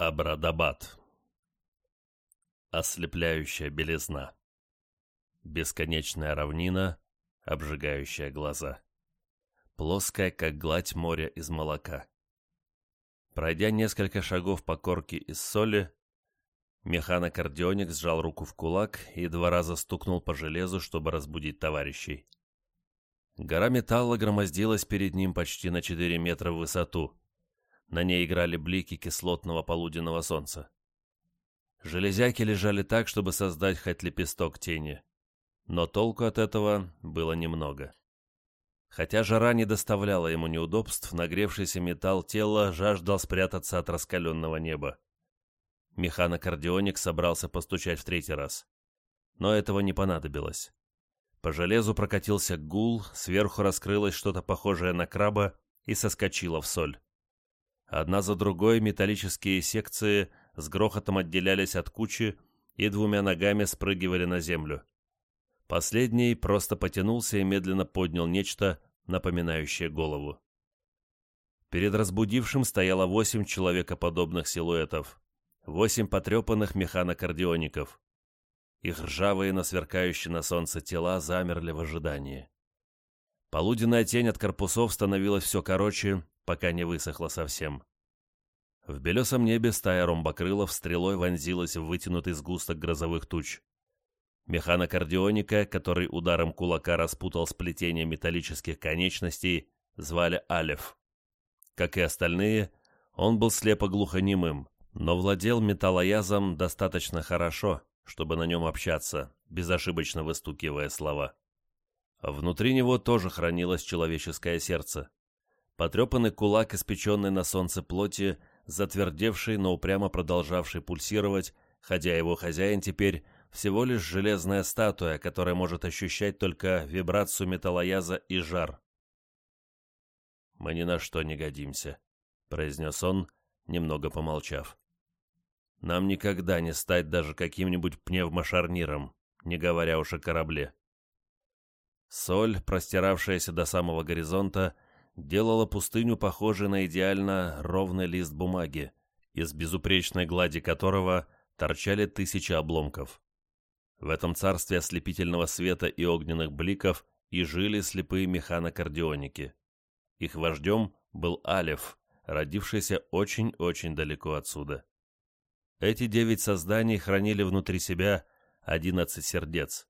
Абрадабад. Ослепляющая белизна. Бесконечная равнина, обжигающая глаза. Плоская, как гладь моря из молока. Пройдя несколько шагов по корке из соли, механокардионик сжал руку в кулак и два раза стукнул по железу, чтобы разбудить товарищей. Гора металла громоздилась перед ним почти на 4 метра в высоту. На ней играли блики кислотного полуденного солнца. Железяки лежали так, чтобы создать хоть лепесток тени. Но толку от этого было немного. Хотя жара не доставляла ему неудобств, нагревшийся металл тела жаждал спрятаться от раскаленного неба. Механокардионик собрался постучать в третий раз. Но этого не понадобилось. По железу прокатился гул, сверху раскрылось что-то похожее на краба и соскочило в соль. Одна за другой металлические секции с грохотом отделялись от кучи и двумя ногами спрыгивали на землю. Последний просто потянулся и медленно поднял нечто, напоминающее голову. Перед разбудившим стояло восемь человекоподобных силуэтов, восемь потрепанных механокардиоников. Их ржавые, но сверкающие на солнце тела замерли в ожидании. Полуденная тень от корпусов становилась все короче, пока не высохла совсем. В белесом небе стая ромбокрылов стрелой вонзилась в вытянутый сгусток грозовых туч. Механокардионика, который ударом кулака распутал сплетение металлических конечностей, звали Алев. Как и остальные, он был слепо-глухонемым, но владел металлоязом достаточно хорошо, чтобы на нем общаться, безошибочно выстукивая слова. Внутри него тоже хранилось человеческое сердце. Потрепанный кулак, испеченный на солнце плоти, затвердевший, но упрямо продолжавший пульсировать, хотя его хозяин теперь всего лишь железная статуя, которая может ощущать только вибрацию металлояза и жар. «Мы ни на что не годимся», — произнес он, немного помолчав. «Нам никогда не стать даже каким-нибудь пневмошарниром, не говоря уж о корабле». Соль, простиравшаяся до самого горизонта, — делала пустыню похожей на идеально ровный лист бумаги, из безупречной глади которого торчали тысячи обломков. В этом царстве ослепительного света и огненных бликов и жили слепые механокардионики. Их вождем был Алев, родившийся очень-очень далеко отсюда. Эти девять созданий хранили внутри себя одиннадцать сердец.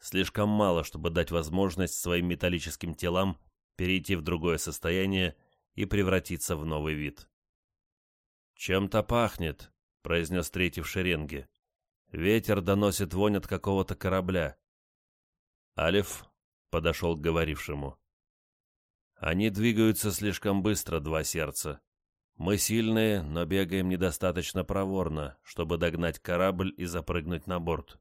Слишком мало, чтобы дать возможность своим металлическим телам перейти в другое состояние и превратиться в новый вид. «Чем-то пахнет», — произнес третий в шеренге. «Ветер доносит вонь от какого-то корабля». Алиф подошел к говорившему. «Они двигаются слишком быстро, два сердца. Мы сильные, но бегаем недостаточно проворно, чтобы догнать корабль и запрыгнуть на борт.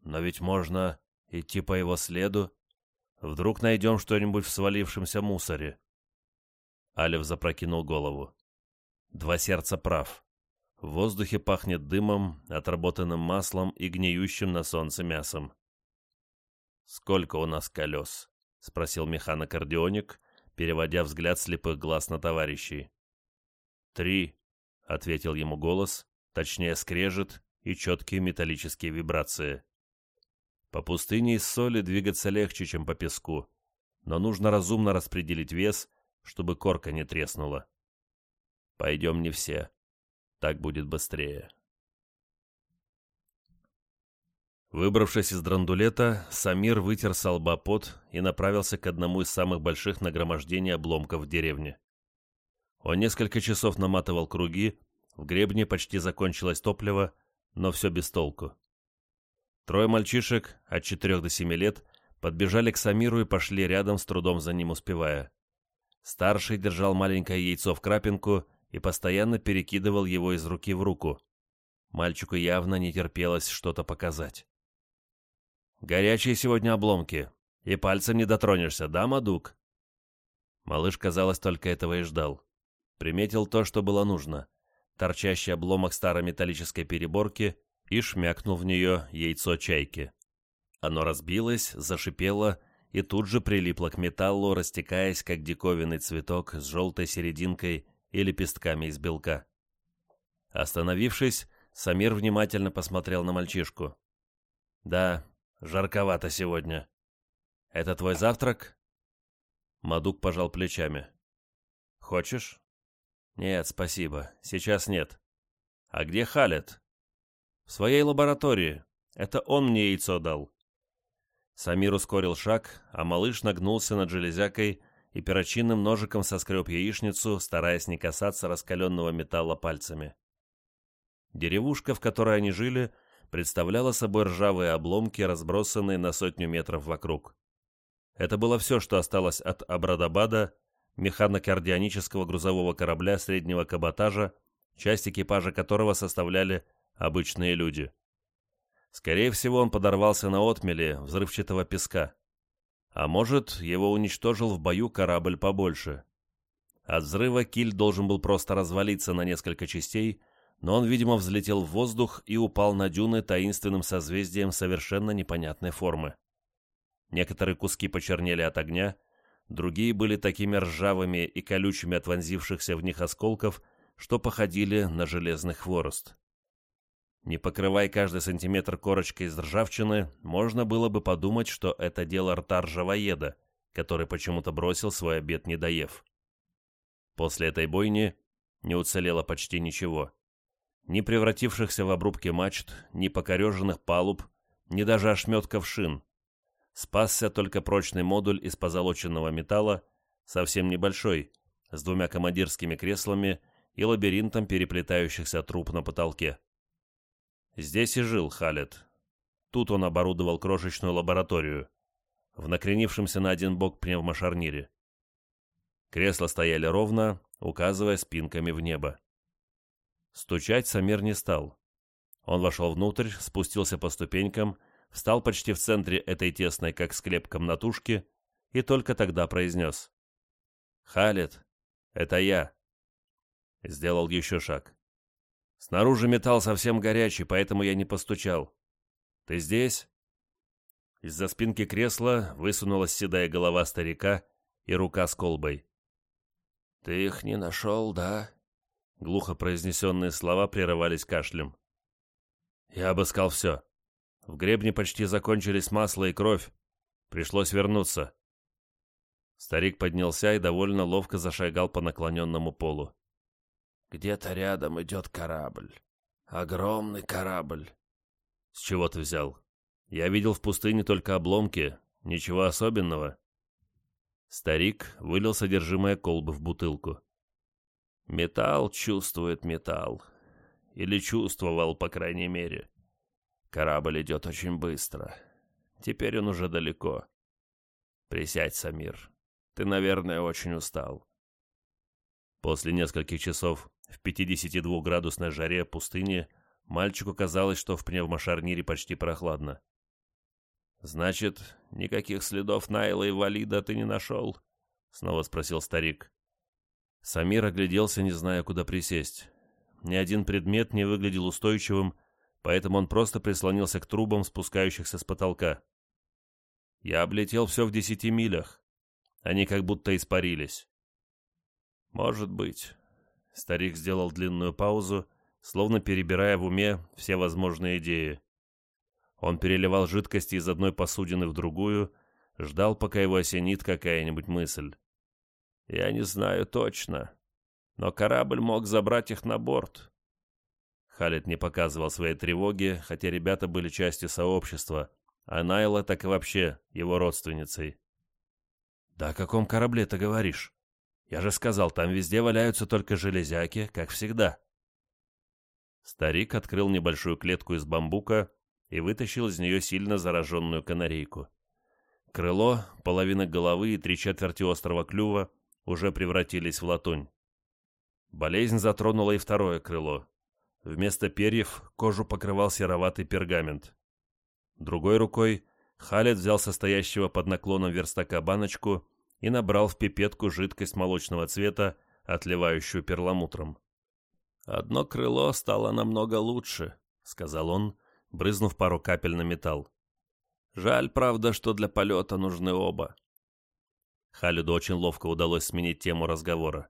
Но ведь можно идти по его следу Вдруг найдем что-нибудь в свалившемся мусоре. Алев запрокинул голову. Два сердца прав. В воздухе пахнет дымом, отработанным маслом и гниющим на солнце мясом. «Сколько у нас колес?» — спросил механокардионик, переводя взгляд слепых глаз на товарищей. «Три», — ответил ему голос, точнее скрежет и четкие металлические вибрации. По пустыне из соли двигаться легче, чем по песку, но нужно разумно распределить вес, чтобы корка не треснула. Пойдем не все. Так будет быстрее. Выбравшись из драндулета, Самир вытер с и направился к одному из самых больших нагромождений обломков в деревне. Он несколько часов наматывал круги, в гребне почти закончилось топливо, но все без толку. Трое мальчишек от четырех до семи лет подбежали к Самиру и пошли рядом, с трудом за ним успевая. Старший держал маленькое яйцо в крапинку и постоянно перекидывал его из руки в руку. Мальчику явно не терпелось что-то показать. «Горячие сегодня обломки, и пальцем не дотронешься, да, Мадук?» Малыш, казалось, только этого и ждал. Приметил то, что было нужно. Торчащий обломок старой металлической переборки и шмякнул в нее яйцо чайки. Оно разбилось, зашипело и тут же прилипло к металлу, растекаясь, как диковинный цветок с желтой серединкой и лепестками из белка. Остановившись, Самир внимательно посмотрел на мальчишку. «Да, жарковато сегодня. Это твой завтрак?» Мадук пожал плечами. «Хочешь?» «Нет, спасибо. Сейчас нет». «А где Халет?» «В своей лаборатории. Это он мне яйцо дал». Самир ускорил шаг, а малыш нагнулся над железякой и перочинным ножиком соскреб яичницу, стараясь не касаться раскаленного металла пальцами. Деревушка, в которой они жили, представляла собой ржавые обломки, разбросанные на сотню метров вокруг. Это было все, что осталось от Абрадабада, механокардионического грузового корабля среднего каботажа, часть экипажа которого составляли обычные люди. Скорее всего, он подорвался на отмеле взрывчатого песка. А может, его уничтожил в бою корабль побольше. От взрыва киль должен был просто развалиться на несколько частей, но он, видимо, взлетел в воздух и упал на дюны таинственным созвездием совершенно непонятной формы. Некоторые куски почернели от огня, другие были такими ржавыми и колючими от вонзившихся в них осколков, что походили на железный хворост. Не покрывая каждый сантиметр корочкой из ржавчины, можно было бы подумать, что это дело рта ржавоеда, который почему-то бросил свой обед не доев. После этой бойни не уцелело почти ничего ни превратившихся в обрубки мачт, ни покореженных палуб, ни даже ошметков шин. Спасся только прочный модуль из позолоченного металла, совсем небольшой, с двумя командирскими креслами и лабиринтом переплетающихся труб на потолке. Здесь и жил Халет. Тут он оборудовал крошечную лабораторию, в накренившемся на один бок пневмошарнире. Кресла стояли ровно, указывая спинками в небо. Стучать Самир не стал. Он вошел внутрь, спустился по ступенькам, встал почти в центре этой тесной, как склеп комнатушки, и только тогда произнес. «Халет, это я». Сделал еще шаг. Снаружи металл совсем горячий, поэтому я не постучал. «Ты здесь?» Из-за спинки кресла высунулась седая голова старика и рука с колбой. «Ты их не нашел, да?» Глухо произнесенные слова прерывались кашлем. Я обыскал все. В гребне почти закончились масло и кровь. Пришлось вернуться. Старик поднялся и довольно ловко зашагал по наклоненному полу. «Где-то рядом идет корабль. Огромный корабль». «С чего ты взял? Я видел в пустыне только обломки. Ничего особенного». Старик вылил содержимое колбы в бутылку. Металл чувствует металл. Или чувствовал, по крайней мере. Корабль идет очень быстро. Теперь он уже далеко. Присядь, Самир. Ты, наверное, очень устал. После нескольких часов в 52-градусной жаре пустыни мальчику казалось, что в пневмошарнире почти прохладно. «Значит, никаких следов Найла и Валида ты не нашел?» — снова спросил старик. Самир огляделся, не зная, куда присесть. Ни один предмет не выглядел устойчивым, поэтому он просто прислонился к трубам, спускающихся с потолка. Я облетел все в десяти милях. Они как будто испарились. Может быть. Старик сделал длинную паузу, словно перебирая в уме все возможные идеи. Он переливал жидкости из одной посудины в другую, ждал, пока его осенит какая-нибудь мысль. Я не знаю точно, но корабль мог забрать их на борт. Халит не показывал своей тревоги, хотя ребята были частью сообщества, а Найла так и вообще его родственницей. «Да о каком корабле ты говоришь? Я же сказал, там везде валяются только железяки, как всегда». Старик открыл небольшую клетку из бамбука и вытащил из нее сильно зараженную канарейку. Крыло, половина головы и три четверти острого клюва уже превратились в латунь. Болезнь затронула и второе крыло. Вместо перьев кожу покрывал сероватый пергамент. Другой рукой Халет взял состоящего под наклоном верстака баночку и набрал в пипетку жидкость молочного цвета, отливающую перламутром. «Одно крыло стало намного лучше», — сказал он, брызнув пару капель на металл. «Жаль, правда, что для полета нужны оба. Халиду очень ловко удалось сменить тему разговора.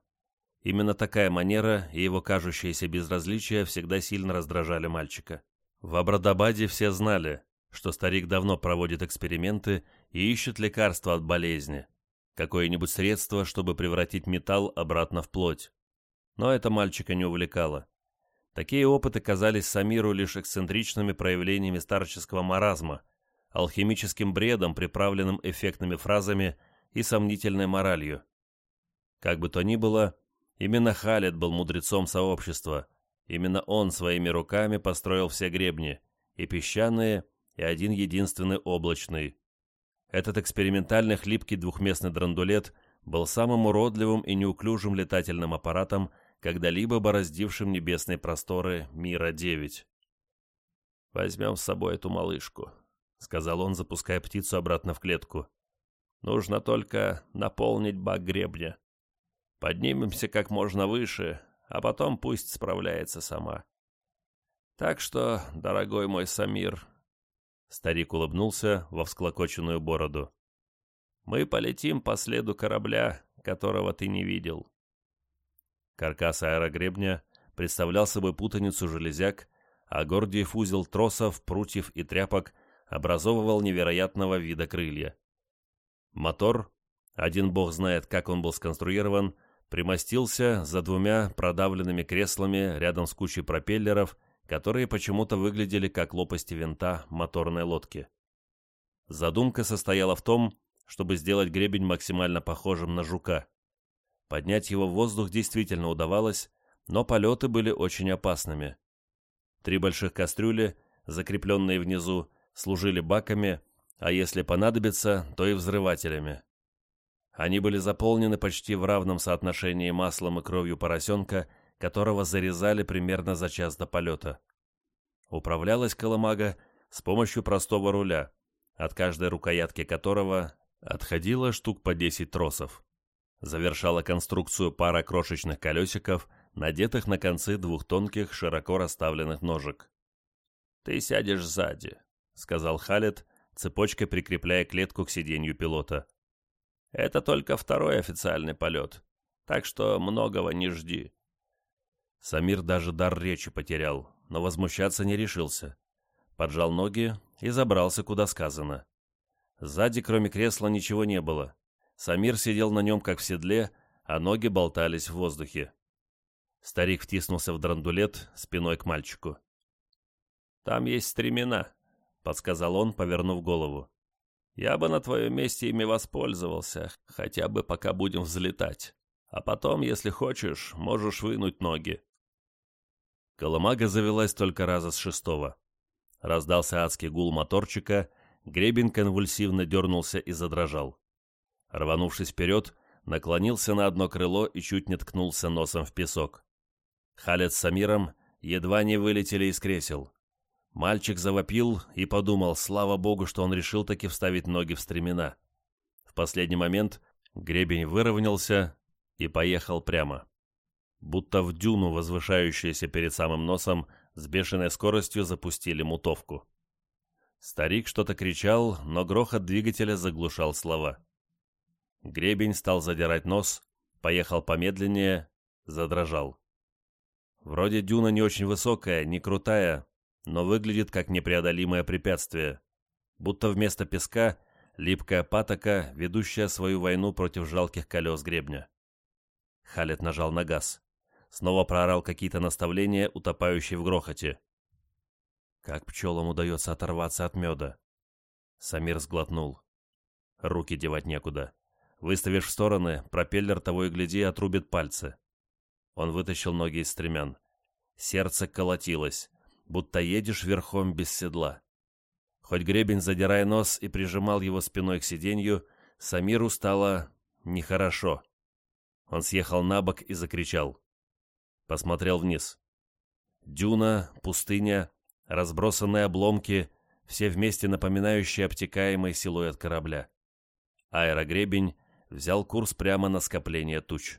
Именно такая манера и его кажущееся безразличие всегда сильно раздражали мальчика. В Абрадабаде все знали, что старик давно проводит эксперименты и ищет лекарства от болезни, какое-нибудь средство, чтобы превратить металл обратно в плоть. Но это мальчика не увлекало. Такие опыты казались Самиру лишь эксцентричными проявлениями старческого маразма, алхимическим бредом, приправленным эффектными фразами и сомнительной моралью. Как бы то ни было, именно Халет был мудрецом сообщества, именно он своими руками построил все гребни, и песчаные, и один единственный облачный. Этот экспериментальный хлипкий двухместный драндулет был самым уродливым и неуклюжим летательным аппаратом, когда-либо бороздившим небесные просторы Мира-9. «Возьмем с собой эту малышку», — сказал он, запуская птицу обратно в клетку. «Нужно только наполнить бак гребня. Поднимемся как можно выше, а потом пусть справляется сама. Так что, дорогой мой Самир...» Старик улыбнулся во всклокоченную бороду. «Мы полетим по следу корабля, которого ты не видел. Каркас аэрогребня представлял собой путаницу железяк, а Гордиев узел тросов, прутьев и тряпок образовывал невероятного вида крылья. Мотор, один бог знает, как он был сконструирован, примостился за двумя продавленными креслами рядом с кучей пропеллеров, которые почему-то выглядели как лопасти винта моторной лодки. Задумка состояла в том, чтобы сделать гребень максимально похожим на жука. Поднять его в воздух действительно удавалось, но полеты были очень опасными. Три больших кастрюли, закрепленные внизу, служили баками, а если понадобится, то и взрывателями. Они были заполнены почти в равном соотношении маслом и кровью поросенка, которого зарезали примерно за час до полета. Управлялась колымага с помощью простого руля, от каждой рукоятки которого отходило штук по 10 тросов завершала конструкцию пара крошечных колесиков, надетых на концы двух тонких, широко расставленных ножек. «Ты сядешь сзади», — сказал Халет, цепочкой прикрепляя клетку к сиденью пилота. «Это только второй официальный полет, так что многого не жди». Самир даже дар речи потерял, но возмущаться не решился. Поджал ноги и забрался, куда сказано. Сзади, кроме кресла, ничего не было. Самир сидел на нем, как в седле, а ноги болтались в воздухе. Старик втиснулся в драндулет спиной к мальчику. «Там есть стремена», — подсказал он, повернув голову. «Я бы на твоем месте ими воспользовался, хотя бы пока будем взлетать. А потом, если хочешь, можешь вынуть ноги». Коломага завелась только раза с шестого. Раздался адский гул моторчика, гребень конвульсивно дернулся и задрожал. Рванувшись вперед, наклонился на одно крыло и чуть не ткнулся носом в песок. Халет с Самиром едва не вылетели из кресел. Мальчик завопил и подумал, слава богу, что он решил таки вставить ноги в стремена. В последний момент гребень выровнялся и поехал прямо. Будто в дюну, возвышающуюся перед самым носом, с бешеной скоростью запустили мутовку. Старик что-то кричал, но грохот двигателя заглушал слова. Гребень стал задирать нос, поехал помедленнее, задрожал. Вроде дюна не очень высокая, не крутая, но выглядит как непреодолимое препятствие. Будто вместо песка липкая патока, ведущая свою войну против жалких колес гребня. Халет нажал на газ. Снова проорал какие-то наставления, утопающие в грохоте. Как пчелам удается оторваться от меда? Самир сглотнул. Руки девать некуда. Выставив в стороны, пропеллер того и гляди отрубит пальцы. Он вытащил ноги из стремян. Сердце колотилось, будто едешь верхом без седла. Хоть гребень задирая нос и прижимал его спиной к сиденью, Самиру стало нехорошо. Он съехал на бок и закричал. Посмотрел вниз. Дюна, пустыня, разбросанные обломки, все вместе напоминающие обтекаемый силуэт корабля. Аэрогребень взял курс прямо на скопление туч.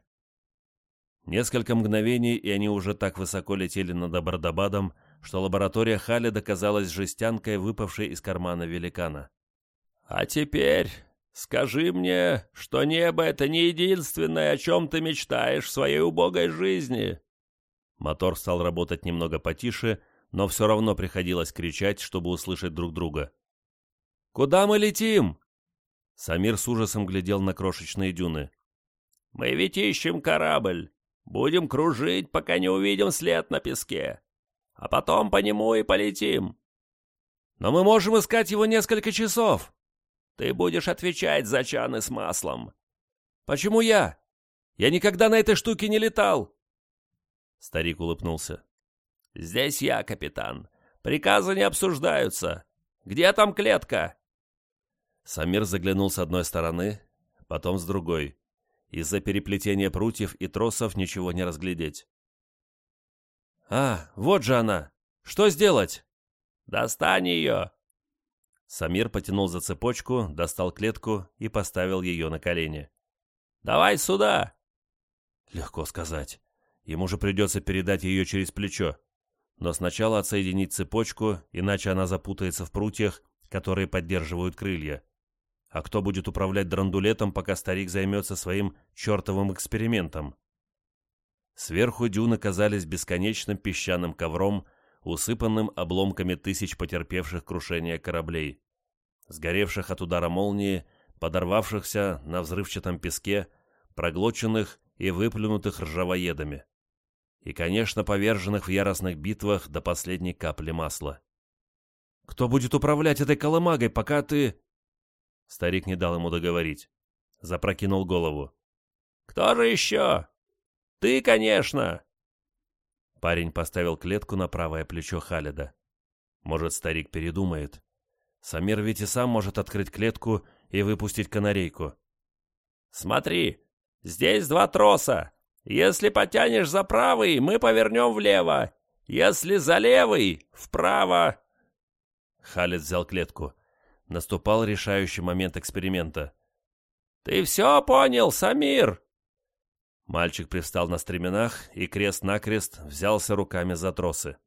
Несколько мгновений, и они уже так высоко летели над Абардабадом, что лаборатория Халида казалась жестянкой, выпавшей из кармана великана. «А теперь скажи мне, что небо — это не единственное, о чем ты мечтаешь в своей убогой жизни!» Мотор стал работать немного потише, но все равно приходилось кричать, чтобы услышать друг друга. «Куда мы летим?» Самир с ужасом глядел на крошечные дюны. «Мы ведь ищем корабль. Будем кружить, пока не увидим след на песке. А потом по нему и полетим». «Но мы можем искать его несколько часов». «Ты будешь отвечать за чаны с маслом». «Почему я? Я никогда на этой штуке не летал». Старик улыбнулся. «Здесь я, капитан. Приказы не обсуждаются. Где там клетка?» Самир заглянул с одной стороны, потом с другой. Из-за переплетения прутьев и тросов ничего не разглядеть. «А, вот же она! Что сделать?» «Достань ее!» Самир потянул за цепочку, достал клетку и поставил ее на колени. «Давай сюда!» Легко сказать. Ему же придется передать ее через плечо. Но сначала отсоединить цепочку, иначе она запутается в прутьях, которые поддерживают крылья. А кто будет управлять драндулетом, пока старик займется своим чертовым экспериментом? Сверху дюны казались бесконечным песчаным ковром, усыпанным обломками тысяч потерпевших крушение кораблей, сгоревших от удара молнии, подорвавшихся на взрывчатом песке, проглоченных и выплюнутых ржавоедами и, конечно, поверженных в яростных битвах до последней капли масла. «Кто будет управлять этой колымагой, пока ты...» Старик не дал ему договорить. Запрокинул голову. «Кто же еще? Ты, конечно!» Парень поставил клетку на правое плечо Халида. Может, старик передумает. Самир ведь и сам может открыть клетку и выпустить канарейку. «Смотри, здесь два троса. Если потянешь за правый, мы повернем влево. Если за левый — вправо. Халид взял клетку. Наступал решающий момент эксперимента. «Ты все понял, Самир?» Мальчик привстал на стременах и крест-накрест взялся руками за тросы.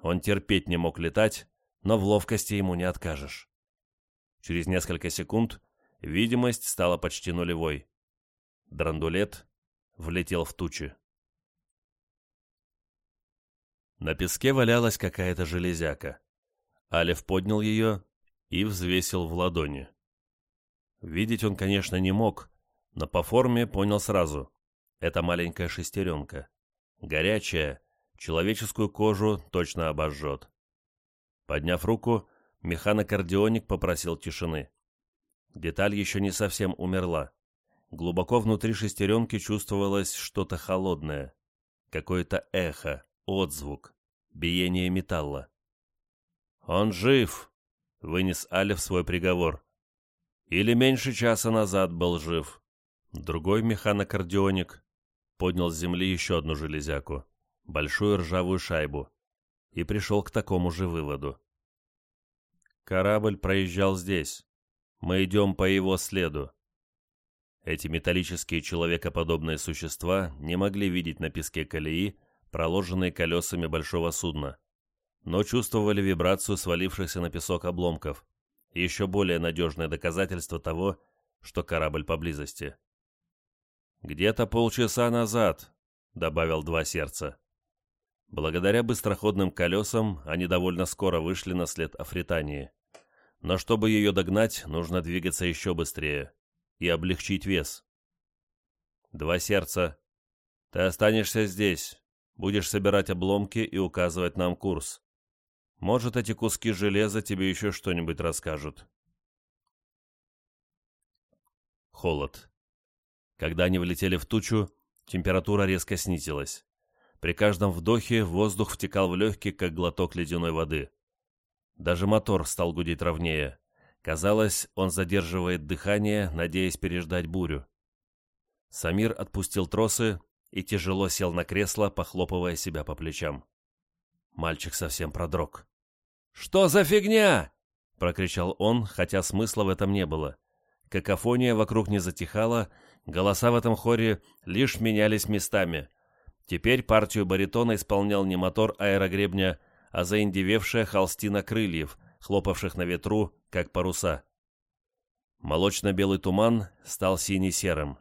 Он терпеть не мог летать, но в ловкости ему не откажешь. Через несколько секунд видимость стала почти нулевой. Драндулет влетел в тучи. На песке валялась какая-то железяка. Алев поднял ее и взвесил в ладони. Видеть он, конечно, не мог, но по форме понял сразу. Это маленькая шестеренка. Горячая, человеческую кожу точно обожжет. Подняв руку, механокардионик попросил тишины. Деталь еще не совсем умерла. Глубоко внутри шестеренки чувствовалось что-то холодное. Какое-то эхо, отзвук, биение металла. «Он жив!» — вынес Алиф свой приговор. «Или меньше часа назад был жив». Другой механокардионик поднял с земли еще одну железяку, большую ржавую шайбу, и пришел к такому же выводу. «Корабль проезжал здесь. Мы идем по его следу. Эти металлические человекоподобные существа не могли видеть на песке колеи, проложенные колесами большого судна, но чувствовали вибрацию свалившихся на песок обломков, еще более надежное доказательство того, что корабль поблизости. «Где-то полчаса назад», — добавил два сердца. Благодаря быстроходным колесам они довольно скоро вышли на след Афритании. Но чтобы ее догнать, нужно двигаться еще быстрее и облегчить вес. Два сердца. Ты останешься здесь, будешь собирать обломки и указывать нам курс. Может, эти куски железа тебе еще что-нибудь расскажут. Холод. Когда они влетели в тучу, температура резко снизилась. При каждом вдохе воздух втекал в легкие, как глоток ледяной воды. Даже мотор стал гудеть ровнее. Казалось, он задерживает дыхание, надеясь переждать бурю. Самир отпустил тросы и тяжело сел на кресло, похлопывая себя по плечам. Мальчик совсем продрог. «Что за фигня?» — прокричал он, хотя смысла в этом не было. Какофония вокруг не затихала, голоса в этом хоре лишь менялись местами. Теперь партию баритона исполнял не мотор аэрогребня, а заиндевевшая холстина крыльев, хлопавших на ветру, как паруса. Молочно-белый туман стал сине-серым.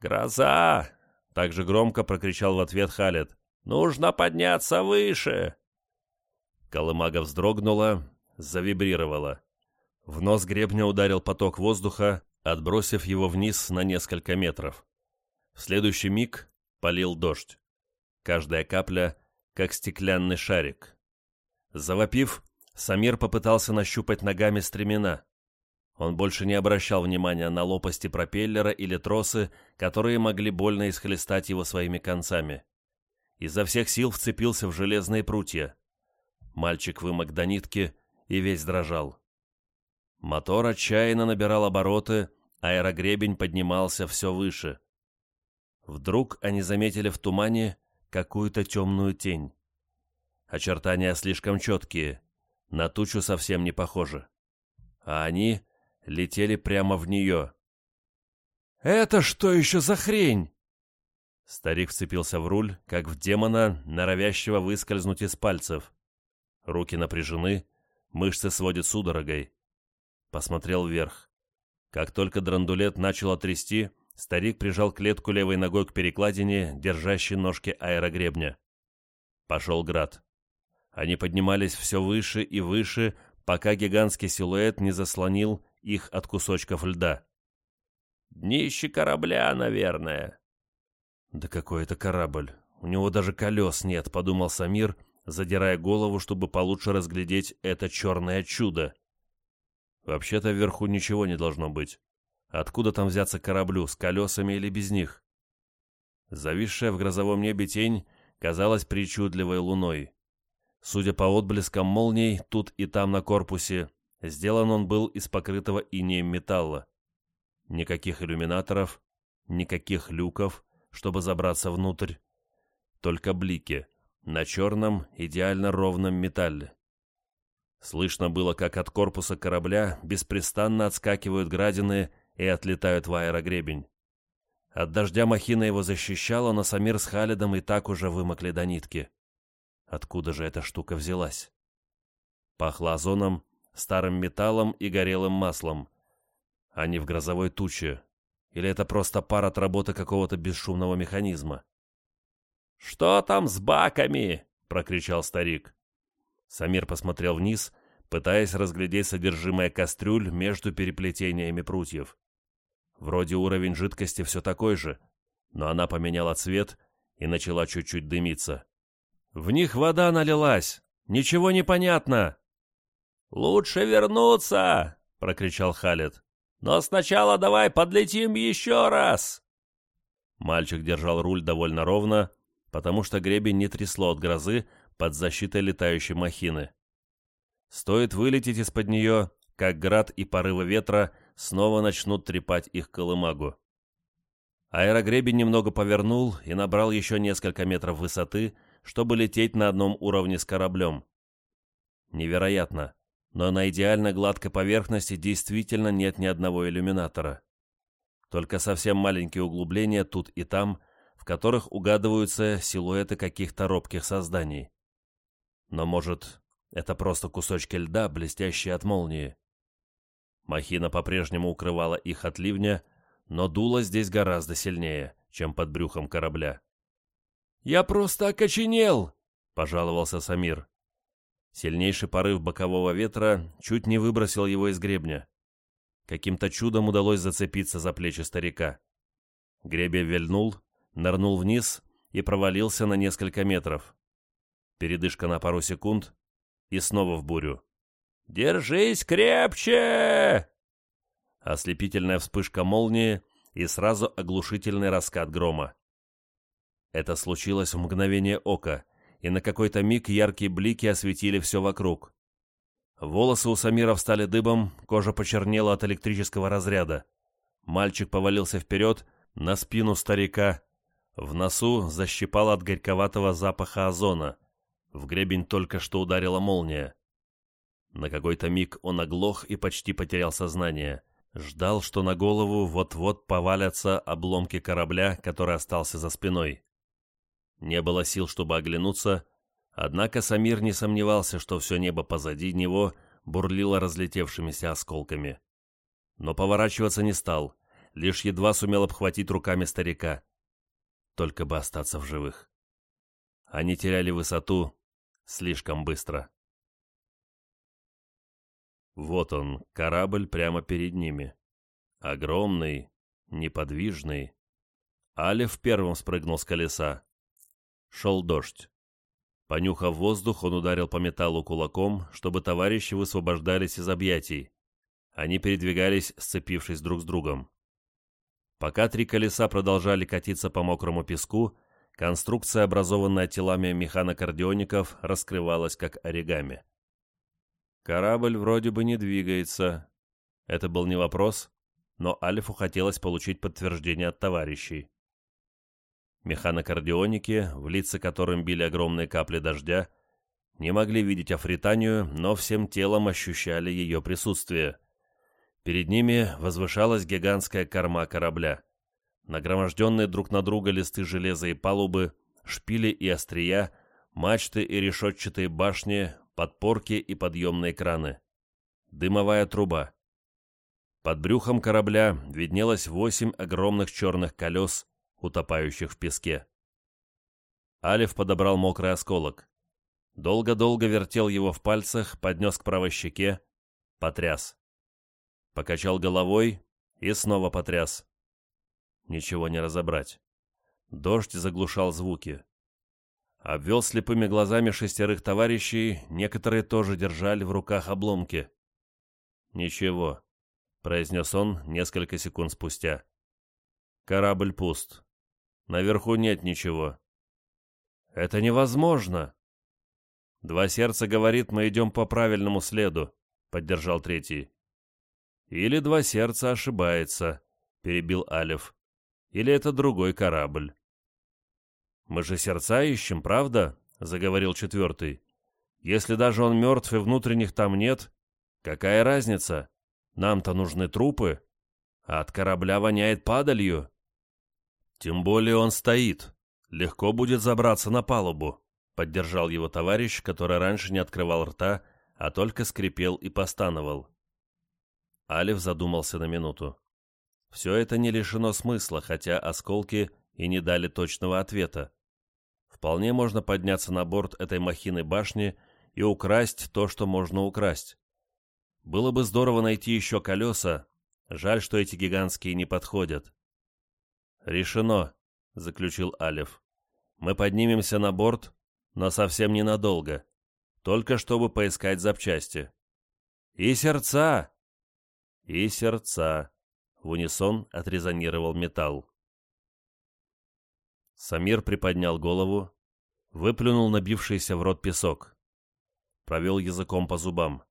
«Гроза!» — также громко прокричал в ответ Халет. «Нужно подняться выше!» Колымага вздрогнула, завибрировала. В нос гребня ударил поток воздуха, отбросив его вниз на несколько метров. В следующий миг полил дождь. Каждая капля, как стеклянный шарик. Завопив, Самир попытался нащупать ногами стремена. Он больше не обращал внимания на лопасти пропеллера или тросы, которые могли больно исхлестать его своими концами. Изо всех сил вцепился в железные прутья. Мальчик вымок до нитки и весь дрожал. Мотор отчаянно набирал обороты, аэрогребень поднимался все выше. Вдруг они заметили в тумане какую-то темную тень. Очертания слишком четкие, на тучу совсем не похожи. А они летели прямо в нее. «Это что еще за хрень?» Старик вцепился в руль, как в демона, норовящего выскользнуть из пальцев. Руки напряжены, мышцы сводят судорогой. Посмотрел вверх. Как только драндулет начал трясти, старик прижал клетку левой ногой к перекладине, держащей ножки аэрогребня. Пошел град. Они поднимались все выше и выше, пока гигантский силуэт не заслонил их от кусочков льда. «Днище корабля, наверное». «Да какой это корабль? У него даже колес нет», — подумал Самир, задирая голову, чтобы получше разглядеть это черное чудо. Вообще-то вверху ничего не должно быть. Откуда там взяться кораблю, с колесами или без них? Зависшая в грозовом небе тень казалась причудливой луной. Судя по отблескам молний тут и там на корпусе, сделан он был из покрытого инеем металла. Никаких иллюминаторов, никаких люков, чтобы забраться внутрь. Только блики на черном, идеально ровном металле. Слышно было, как от корпуса корабля беспрестанно отскакивают градины и отлетают в аэрогребень. От дождя махина его защищала, но Самир с Халидом и так уже вымокли до нитки. Откуда же эта штука взялась? Пахло озоном, старым металлом и горелым маслом. А не в грозовой туче. Или это просто пар от работы какого-то бесшумного механизма? «Что там с баками?» — прокричал старик. Самир посмотрел вниз, пытаясь разглядеть содержимое кастрюль между переплетениями прутьев. Вроде уровень жидкости все такой же, но она поменяла цвет и начала чуть-чуть дымиться. В них вода налилась. Ничего не понятно. «Лучше вернуться!» — прокричал Халет. «Но сначала давай подлетим еще раз!» Мальчик держал руль довольно ровно, потому что гребень не трясло от грозы под защитой летающей махины. Стоит вылететь из-под нее, как град и порывы ветра снова начнут трепать их колымагу. Аэрогребень немного повернул и набрал еще несколько метров высоты, чтобы лететь на одном уровне с кораблем. Невероятно, но на идеально гладкой поверхности действительно нет ни одного иллюминатора. Только совсем маленькие углубления тут и там, в которых угадываются силуэты каких-то робких созданий. Но, может, это просто кусочки льда, блестящие от молнии. Махина по-прежнему укрывала их от ливня, но дуло здесь гораздо сильнее, чем под брюхом корабля. «Я просто окоченел!» — пожаловался Самир. Сильнейший порыв бокового ветра чуть не выбросил его из гребня. Каким-то чудом удалось зацепиться за плечи старика. Гребень вильнул, нырнул вниз и провалился на несколько метров. Передышка на пару секунд и снова в бурю. «Держись крепче!» Ослепительная вспышка молнии и сразу оглушительный раскат грома. Это случилось в мгновение ока, и на какой-то миг яркие блики осветили все вокруг. Волосы у Самира встали дыбом, кожа почернела от электрического разряда. Мальчик повалился вперед, на спину старика. В носу защипал от горьковатого запаха озона. В гребень только что ударила молния. На какой-то миг он оглох и почти потерял сознание. Ждал, что на голову вот-вот повалятся обломки корабля, который остался за спиной. Не было сил, чтобы оглянуться, однако Самир не сомневался, что все небо позади него бурлило разлетевшимися осколками. но поворачиваться не стал, лишь едва сумел обхватить руками старика. Только бы остаться в живых. Они теряли высоту слишком быстро. Вот он, корабль прямо перед ними. Огромный, неподвижный. Алиф первым спрыгнул с колеса. Шел дождь. Понюхав воздух, он ударил по металлу кулаком, чтобы товарищи высвобождались из объятий. Они передвигались, сцепившись друг с другом. Пока три колеса продолжали катиться по мокрому песку, конструкция, образованная телами механокардиоников, раскрывалась как оригами. Корабль вроде бы не двигается. Это был не вопрос, но Альфу хотелось получить подтверждение от товарищей. Механокардионики, в лица которым били огромные капли дождя, не могли видеть Афританию, но всем телом ощущали ее присутствие. Перед ними возвышалась гигантская корма корабля. Нагроможденные друг на друга листы железа и палубы, шпили и острия, мачты и решетчатые башни, подпорки и подъемные краны. Дымовая труба. Под брюхом корабля виднелось восемь огромных черных колес, утопающих в песке. Алиф подобрал мокрый осколок. Долго-долго вертел его в пальцах, поднес к правой щеке, потряс. Покачал головой и снова потряс. Ничего не разобрать. Дождь заглушал звуки. Обвел слепыми глазами шестерых товарищей, некоторые тоже держали в руках обломки. «Ничего», — произнес он несколько секунд спустя. «Корабль пуст. Наверху нет ничего». «Это невозможно!» «Два сердца говорит, мы идем по правильному следу», — поддержал третий. «Или два сердца ошибается», — перебил Алев. «Или это другой корабль». «Мы же сердца ищем, правда?» — заговорил четвертый. «Если даже он мертв и внутренних там нет, какая разница? Нам-то нужны трупы, а от корабля воняет падалью». «Тем более он стоит. Легко будет забраться на палубу», — поддержал его товарищ, который раньше не открывал рта, а только скрипел и постановал. Алиф задумался на минуту. Все это не лишено смысла, хотя осколки и не дали точного ответа. Вполне можно подняться на борт этой махины башни и украсть то, что можно украсть. Было бы здорово найти еще колеса, жаль, что эти гигантские не подходят. «Решено», — заключил Алиф. «Мы поднимемся на борт, но совсем ненадолго, только чтобы поискать запчасти». «И сердца!» «И сердца!» — в унисон отрезонировал металл. Самир приподнял голову, выплюнул набившийся в рот песок. Провел языком по зубам.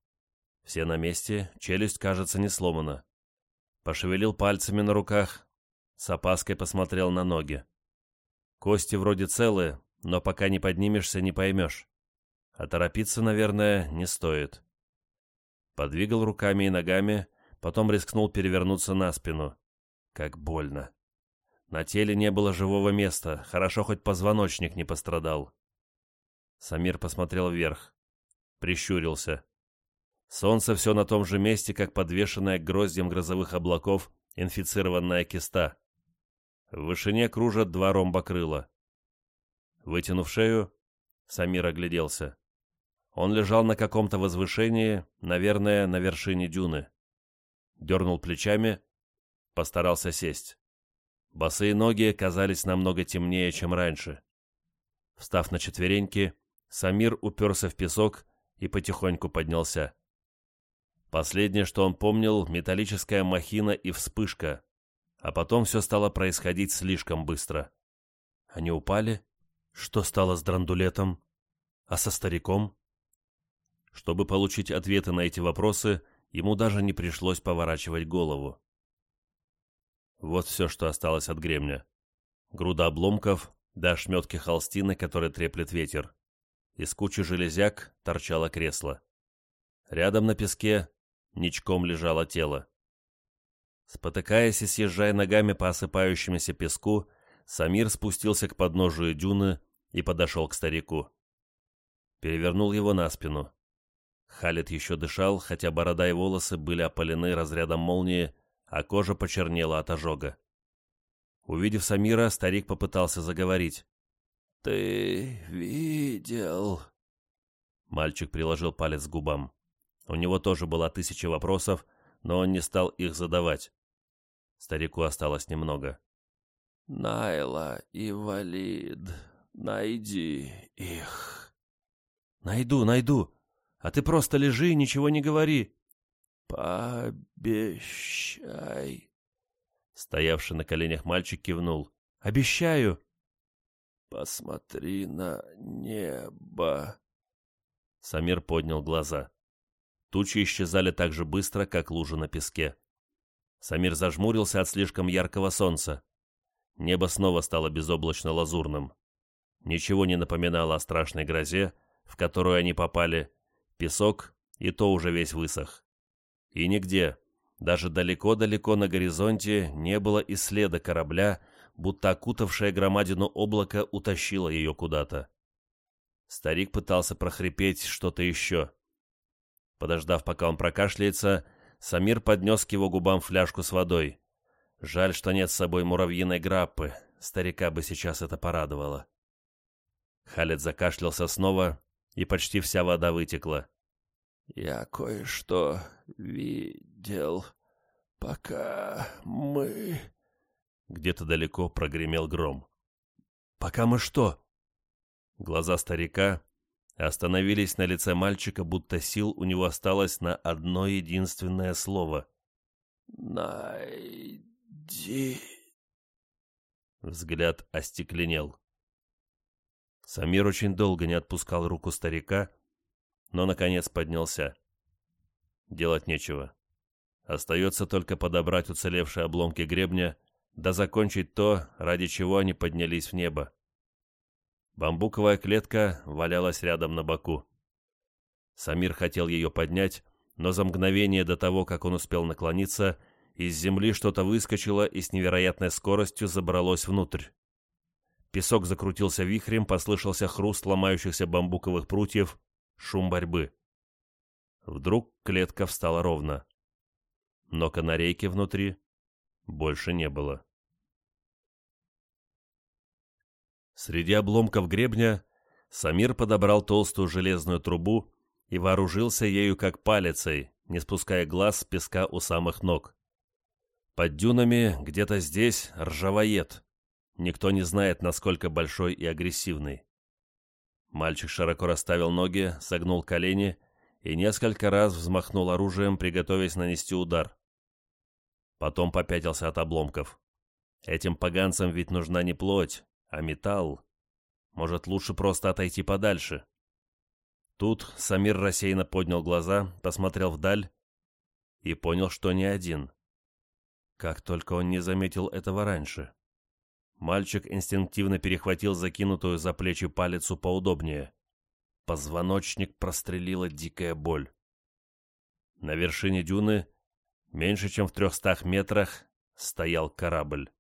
Все на месте, челюсть, кажется, не сломана. Пошевелил пальцами на руках, с опаской посмотрел на ноги. Кости вроде целые, но пока не поднимешься, не поймешь. А торопиться, наверное, не стоит. Подвигал руками и ногами, потом рискнул перевернуться на спину. Как больно. На теле не было живого места, хорошо хоть позвоночник не пострадал. Самир посмотрел вверх. Прищурился. Солнце все на том же месте, как подвешенная гроздьем грозовых облаков инфицированная киста. В вышине кружат два ромбокрыла. Вытянув шею, Самир огляделся. Он лежал на каком-то возвышении, наверное, на вершине дюны. Дернул плечами, постарался сесть. Босые ноги казались намного темнее, чем раньше. Встав на четвереньки, Самир уперся в песок и потихоньку поднялся. Последнее, что он помнил, металлическая махина и вспышка, а потом все стало происходить слишком быстро. Они упали? Что стало с драндулетом? А со стариком? Чтобы получить ответы на эти вопросы, ему даже не пришлось поворачивать голову. Вот все, что осталось от гремня. Груда обломков, да ошметки холстины, которые треплет ветер. Из кучи железяк торчало кресло. Рядом на песке ничком лежало тело. Спотыкаясь и съезжая ногами по осыпающемуся песку, Самир спустился к подножию дюны и подошел к старику. Перевернул его на спину. Халет еще дышал, хотя борода и волосы были опалены разрядом молнии, а кожа почернела от ожога. Увидев Самира, старик попытался заговорить. «Ты видел?» Мальчик приложил палец к губам. У него тоже было тысяча вопросов, но он не стал их задавать. Старику осталось немного. «Найла и Валид, найди их». «Найду, найду. А ты просто лежи и ничего не говори». «Пообещай». Стоявший на коленях мальчик кивнул. «Обещаю». «Посмотри на небо». Самир поднял глаза. Тучи исчезали так же быстро, как лужи на песке. Самир зажмурился от слишком яркого солнца. Небо снова стало безоблачно-лазурным. Ничего не напоминало о страшной грозе, в которую они попали. Песок и то уже весь высох. И нигде, даже далеко-далеко на горизонте, не было и следа корабля, будто окутавшее громадину облака утащило ее куда-то. Старик пытался прохрипеть что-то еще. Подождав, пока он прокашляется, Самир поднес к его губам фляжку с водой. Жаль, что нет с собой муравьиной граппы. Старика бы сейчас это порадовало. Халет закашлялся снова, и почти вся вода вытекла. «Я кое-что видел, пока мы...» Где-то далеко прогремел гром. «Пока мы что?» Глаза старика остановились на лице мальчика, будто сил у него осталось на одно единственное слово. «Найди...» Взгляд остекленел. Самир очень долго не отпускал руку старика, но, наконец, поднялся. Делать нечего. Остается только подобрать уцелевшие обломки гребня, да закончить то, ради чего они поднялись в небо. Бамбуковая клетка валялась рядом на боку. Самир хотел ее поднять, но за мгновение до того, как он успел наклониться, из земли что-то выскочило и с невероятной скоростью забралось внутрь. Песок закрутился вихрем, послышался хруст ломающихся бамбуковых прутьев, шум борьбы. Вдруг клетка встала ровно. Но канарейки внутри больше не было. Среди обломков гребня Самир подобрал толстую железную трубу и вооружился ею как палицей, не спуская глаз с песка у самых ног. Под дюнами, где-то здесь, ржавоед. Никто не знает, насколько большой и агрессивный. Мальчик широко расставил ноги, согнул колени и несколько раз взмахнул оружием, приготовясь нанести удар. Потом попятился от обломков. Этим поганцам ведь нужна не плоть, а металл. Может, лучше просто отойти подальше. Тут Самир рассеянно поднял глаза, посмотрел вдаль и понял, что не один. Как только он не заметил этого раньше. Мальчик инстинктивно перехватил закинутую за плечи палицу поудобнее. Позвоночник прострелила дикая боль. На вершине дюны, меньше чем в трехстах метрах, стоял корабль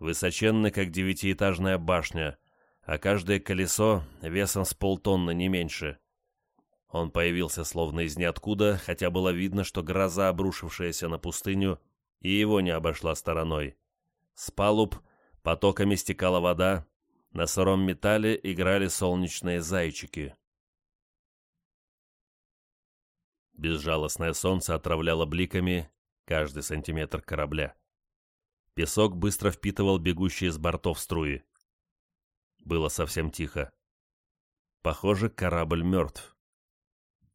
высоченный, как девятиэтажная башня, а каждое колесо весом с полтонны не меньше. Он появился словно из ниоткуда, хотя было видно, что гроза, обрушившаяся на пустыню, и его не обошла стороной. С палуб потоками стекала вода, на сыром металле играли солнечные зайчики. Безжалостное солнце отравляло бликами каждый сантиметр корабля. Песок быстро впитывал бегущие с бортов струи. Было совсем тихо. Похоже, корабль мертв.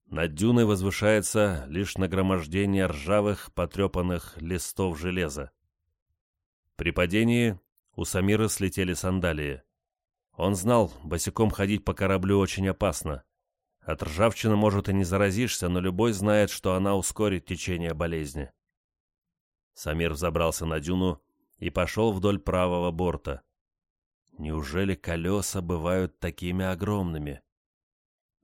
Над дюной возвышается лишь нагромождение ржавых, потрепанных листов железа. При падении у Самира слетели сандалии. Он знал, босиком ходить по кораблю очень опасно. От ржавчины, может, и не заразишься, но любой знает, что она ускорит течение болезни. Самир взобрался на дюну и пошел вдоль правого борта. Неужели колеса бывают такими огромными?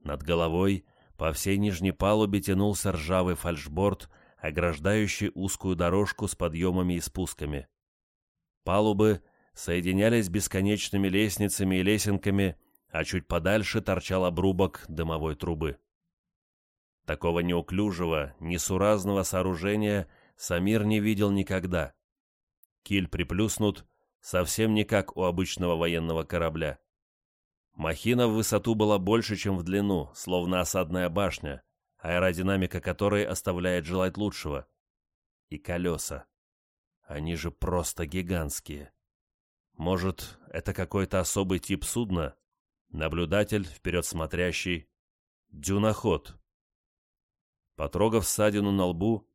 Над головой по всей нижней палубе тянулся ржавый фальшборд, ограждающий узкую дорожку с подъемами и спусками. Палубы соединялись бесконечными лестницами и лесенками, а чуть подальше торчал обрубок дымовой трубы. Такого неуклюжего, несуразного сооружения Самир не видел никогда. Киль приплюснут, совсем не как у обычного военного корабля. Махина в высоту была больше, чем в длину, словно осадная башня, аэродинамика которой оставляет желать лучшего. И колеса. Они же просто гигантские. Может, это какой-то особый тип судна? Наблюдатель, вперед смотрящий. Дюноход. Потрогав ссадину на лбу,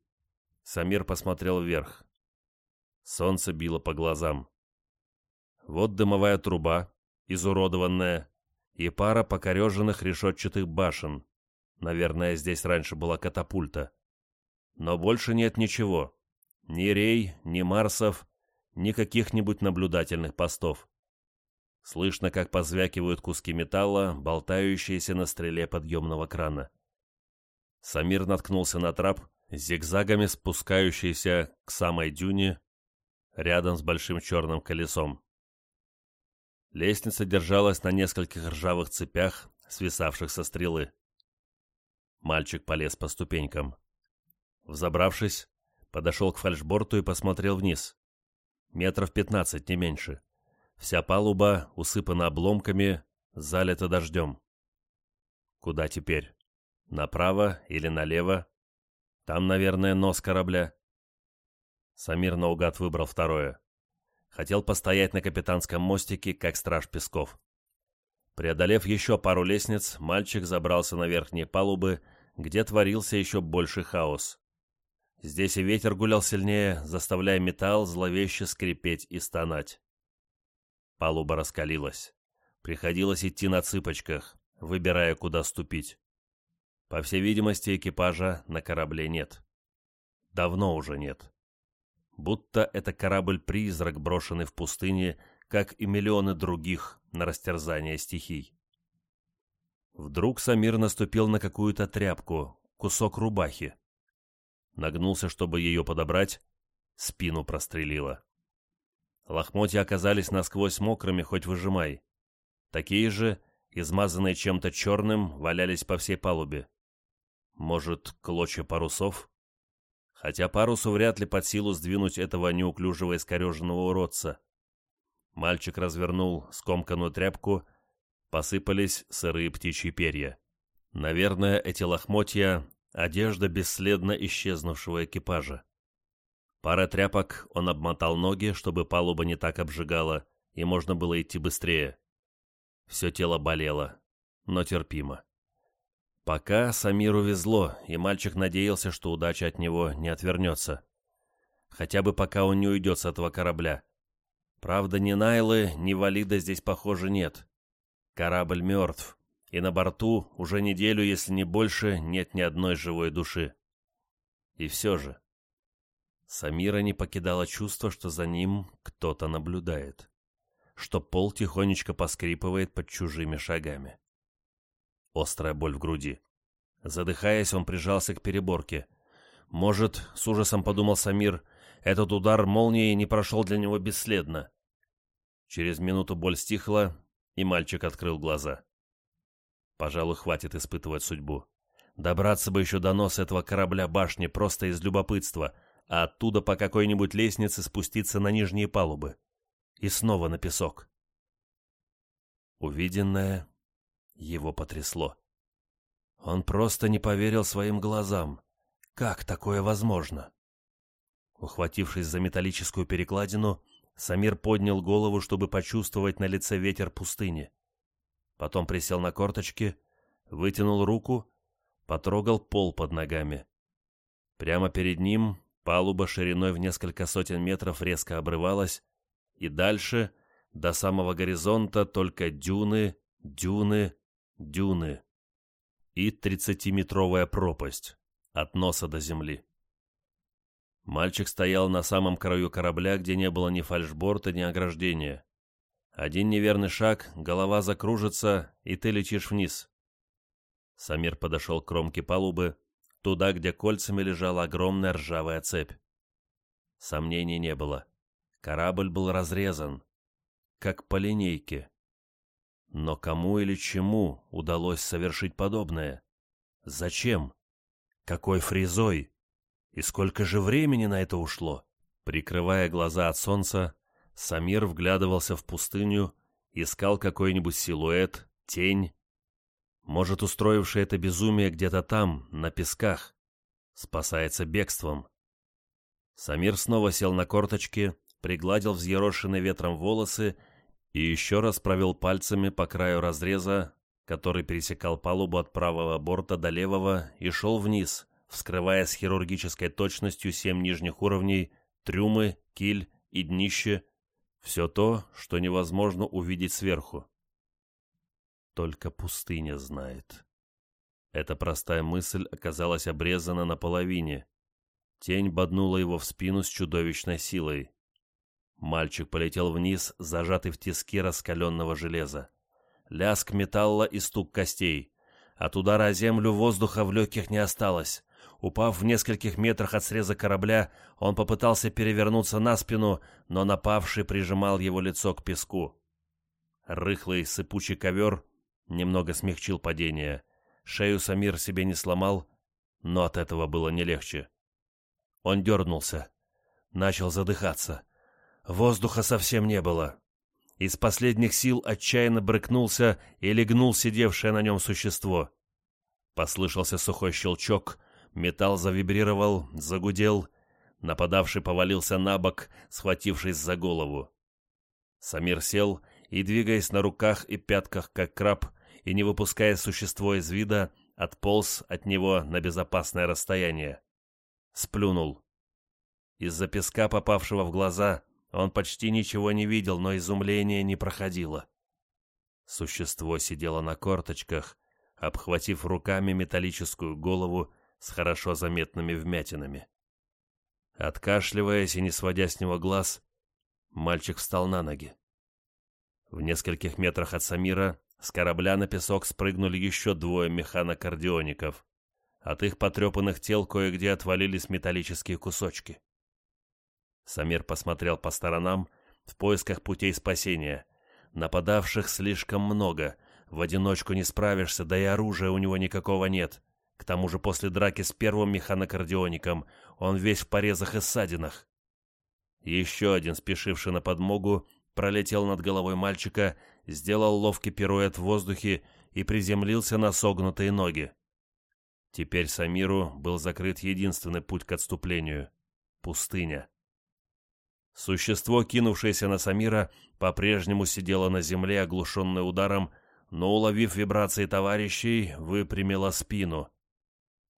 Самир посмотрел вверх. Солнце било по глазам. Вот дымовая труба, изуродованная, и пара покореженных решетчатых башен. Наверное, здесь раньше была катапульта. Но больше нет ничего. Ни рей, ни марсов, ни каких-нибудь наблюдательных постов. Слышно, как позвякивают куски металла, болтающиеся на стреле подъемного крана. Самир наткнулся на трап, зигзагами спускающийся к самой дюне, рядом с большим черным колесом. Лестница держалась на нескольких ржавых цепях, свисавших со стрелы. Мальчик полез по ступенькам. Взобравшись, подошел к фальшборту и посмотрел вниз. Метров пятнадцать, не меньше. Вся палуба усыпана обломками, залита дождем. Куда теперь? Направо или налево? Там, наверное, нос корабля. Самир наугад выбрал второе. Хотел постоять на капитанском мостике, как страж песков. Преодолев еще пару лестниц, мальчик забрался на верхние палубы, где творился еще больше хаос. Здесь и ветер гулял сильнее, заставляя металл зловеще скрипеть и стонать. Палуба раскалилась. Приходилось идти на цыпочках, выбирая, куда ступить. По всей видимости, экипажа на корабле нет. Давно уже нет будто это корабль-призрак, брошенный в пустыне, как и миллионы других на растерзание стихий. Вдруг Самир наступил на какую-то тряпку, кусок рубахи. Нагнулся, чтобы ее подобрать, спину прострелило. Лохмотья оказались насквозь мокрыми, хоть выжимай. Такие же, измазанные чем-то черным, валялись по всей палубе. Может, клочья парусов? Хотя парусу вряд ли под силу сдвинуть этого неуклюжего искореженного уродца. Мальчик развернул скомканную тряпку, посыпались сырые птичьи перья. Наверное, эти лохмотья — одежда бесследно исчезнувшего экипажа. Пара тряпок он обмотал ноги, чтобы палуба не так обжигала, и можно было идти быстрее. Все тело болело, но терпимо. Пока Самиру везло, и мальчик надеялся, что удача от него не отвернется. Хотя бы пока он не уйдет с этого корабля. Правда, ни Найлы, ни Валида здесь, похоже, нет. Корабль мертв, и на борту уже неделю, если не больше, нет ни одной живой души. И все же... Самира не покидало чувство, что за ним кто-то наблюдает. Что пол тихонечко поскрипывает под чужими шагами. Острая боль в груди. Задыхаясь, он прижался к переборке. Может, с ужасом подумал Самир, этот удар молнией не прошел для него бесследно. Через минуту боль стихла, и мальчик открыл глаза. Пожалуй, хватит испытывать судьбу. Добраться бы еще до носа этого корабля башни просто из любопытства, а оттуда по какой-нибудь лестнице спуститься на нижние палубы. И снова на песок. Увиденное его потрясло. Он просто не поверил своим глазам. Как такое возможно? Ухватившись за металлическую перекладину, Самир поднял голову, чтобы почувствовать на лице ветер пустыни. Потом присел на корточки, вытянул руку, потрогал пол под ногами. Прямо перед ним палуба шириной в несколько сотен метров резко обрывалась, и дальше, до самого горизонта, только дюны, дюны, дюны и тридцатиметровая пропасть от носа до земли. Мальчик стоял на самом краю корабля, где не было ни фальшборта, ни ограждения. Один неверный шаг, голова закружится, и ты летишь вниз. Самир подошел к кромке палубы, туда, где кольцами лежала огромная ржавая цепь. Сомнений не было. Корабль был разрезан, как по линейке. Но кому или чему удалось совершить подобное? Зачем? Какой фризой? И сколько же времени на это ушло? Прикрывая глаза от солнца, Самир вглядывался в пустыню, искал какой-нибудь силуэт, тень. Может, устроивший это безумие где-то там, на песках, спасается бегством. Самир снова сел на корточки, пригладил взъерошенные ветром волосы и еще раз провел пальцами по краю разреза, который пересекал палубу от правого борта до левого и шел вниз, вскрывая с хирургической точностью семь нижних уровней, трюмы, киль и днище, все то, что невозможно увидеть сверху. Только пустыня знает. Эта простая мысль оказалась обрезана наполовине. Тень боднула его в спину с чудовищной силой. Мальчик полетел вниз, зажатый в тиски раскаленного железа. Лязг металла и стук костей. От удара о землю воздуха в легких не осталось. Упав в нескольких метрах от среза корабля, он попытался перевернуться на спину, но напавший прижимал его лицо к песку. Рыхлый сыпучий ковер немного смягчил падение. Шею Самир себе не сломал, но от этого было не легче. Он дернулся, начал задыхаться. Воздуха совсем не было. Из последних сил отчаянно брыкнулся и легнул сидевшее на нем существо. Послышался сухой щелчок, металл завибрировал, загудел, нападавший повалился на бок, схватившись за голову. Самир сел и, двигаясь на руках и пятках, как краб, и не выпуская существо из вида, отполз от него на безопасное расстояние. Сплюнул. Из-за песка, попавшего в глаза, он почти ничего не видел, но изумление не проходило. Существо сидело на корточках, обхватив руками металлическую голову с хорошо заметными вмятинами. Откашливаясь и не сводя с него глаз, мальчик встал на ноги. В нескольких метрах от Самира с корабля на песок спрыгнули еще двое механокардиоников. От их потрепанных тел кое-где отвалились металлические кусочки. Самир посмотрел по сторонам в поисках путей спасения. Нападавших слишком много. В одиночку не справишься, да и оружия у него никакого нет. К тому же после драки с первым механокардиоником он весь в порезах и ссадинах. Еще один, спешивший на подмогу, пролетел над головой мальчика, сделал ловкий пируэт в воздухе и приземлился на согнутые ноги. Теперь Самиру был закрыт единственный путь к отступлению — пустыня. Существо, кинувшееся на Самира, по-прежнему сидело на земле, оглушенное ударом, но, уловив вибрации товарищей, выпрямило спину.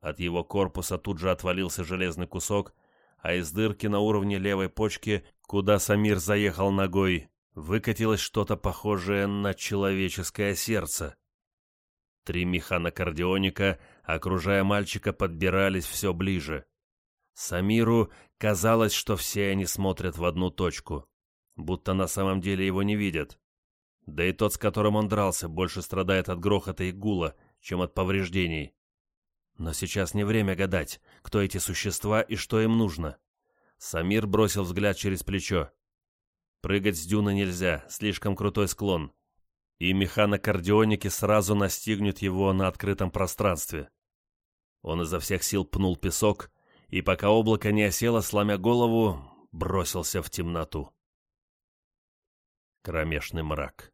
От его корпуса тут же отвалился железный кусок, а из дырки на уровне левой почки, куда Самир заехал ногой, выкатилось что-то похожее на человеческое сердце. Три механокардионика, окружая мальчика, подбирались все ближе. Самиру казалось, что все они смотрят в одну точку, будто на самом деле его не видят. Да и тот, с которым он дрался, больше страдает от грохота и гула, чем от повреждений. Но сейчас не время гадать, кто эти существа и что им нужно. Самир бросил взгляд через плечо. Прыгать с дюны нельзя, слишком крутой склон. И механокардионики сразу настигнут его на открытом пространстве. Он изо всех сил пнул песок, и пока облако не осело, сломя голову, бросился в темноту. Кромешный мрак.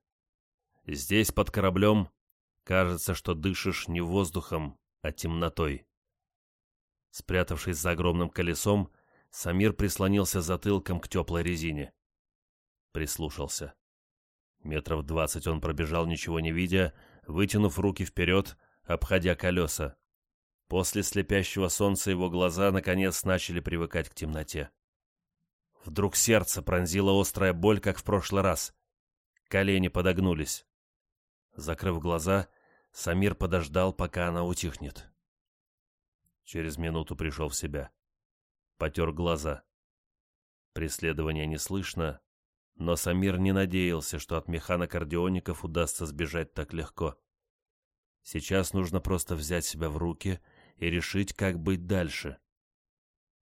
Здесь, под кораблем, кажется, что дышишь не воздухом, а темнотой. Спрятавшись за огромным колесом, Самир прислонился затылком к теплой резине. Прислушался. Метров двадцать он пробежал, ничего не видя, вытянув руки вперед, обходя колеса. После слепящего солнца его глаза наконец начали привыкать к темноте. Вдруг сердце пронзила острая боль, как в прошлый раз. Колени подогнулись. Закрыв глаза, Самир подождал, пока она утихнет. Через минуту пришел в себя. Потер глаза. Преследование не слышно, но Самир не надеялся, что от механокардиоников удастся сбежать так легко. Сейчас нужно просто взять себя в руки — и решить, как быть дальше.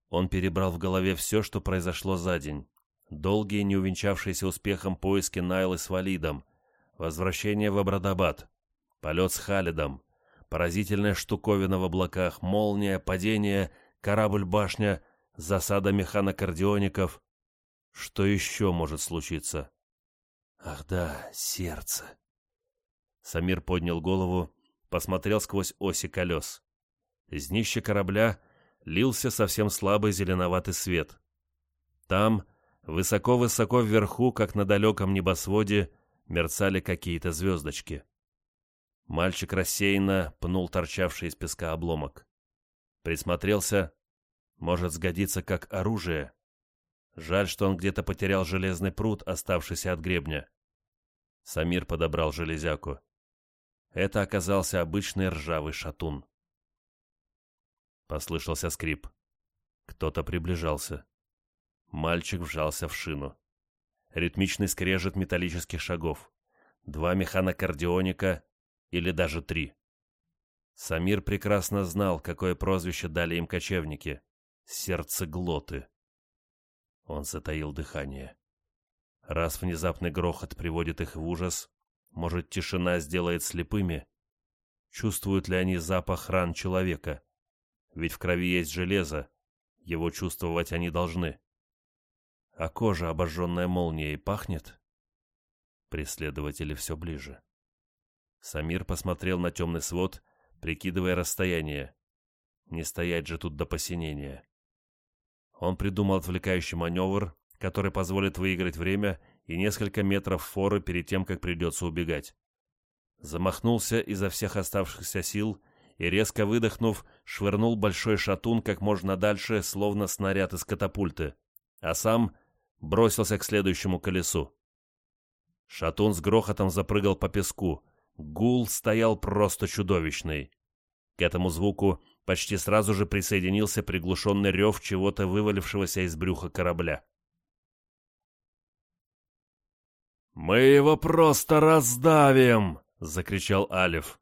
Он перебрал в голове все, что произошло за день. Долгие, не увенчавшиеся успехом поиски Найлы с Валидом, возвращение в Абрадабад, полет с Халидом, поразительная штуковина в облаках, молния, падение, корабль-башня, засада механокардиоников. Что еще может случиться? Ах да, сердце. Самир поднял голову, посмотрел сквозь оси колес. Из днища корабля лился совсем слабый зеленоватый свет. Там, высоко-высоко вверху, как на далеком небосводе, мерцали какие-то звездочки. Мальчик рассеянно пнул торчавший из песка обломок. Присмотрелся. Может сгодиться как оружие. Жаль, что он где-то потерял железный пруд, оставшийся от гребня. Самир подобрал железяку. Это оказался обычный ржавый шатун. Послышался скрип. Кто-то приближался. Мальчик вжался в шину. Ритмичный скрежет металлических шагов. Два механокардионика или даже три. Самир прекрасно знал, какое прозвище дали им кочевники — сердцеглоты. Он затаил дыхание. Раз внезапный грохот приводит их в ужас, может, тишина сделает слепыми? Чувствуют ли они запах ран человека? Ведь в крови есть железо, его чувствовать они должны. А кожа, обожженная молнией, пахнет? Преследователи все ближе. Самир посмотрел на темный свод, прикидывая расстояние. Не стоять же тут до посинения. Он придумал отвлекающий маневр, который позволит выиграть время и несколько метров форы перед тем, как придется убегать. Замахнулся изо всех оставшихся сил и, резко выдохнув, швырнул большой шатун как можно дальше, словно снаряд из катапульты, а сам бросился к следующему колесу. Шатун с грохотом запрыгал по песку, Гул стоял просто чудовищный. К этому звуку почти сразу же присоединился приглушенный рев чего-то вывалившегося из брюха корабля. «Мы его просто раздавим!» — закричал Алиф.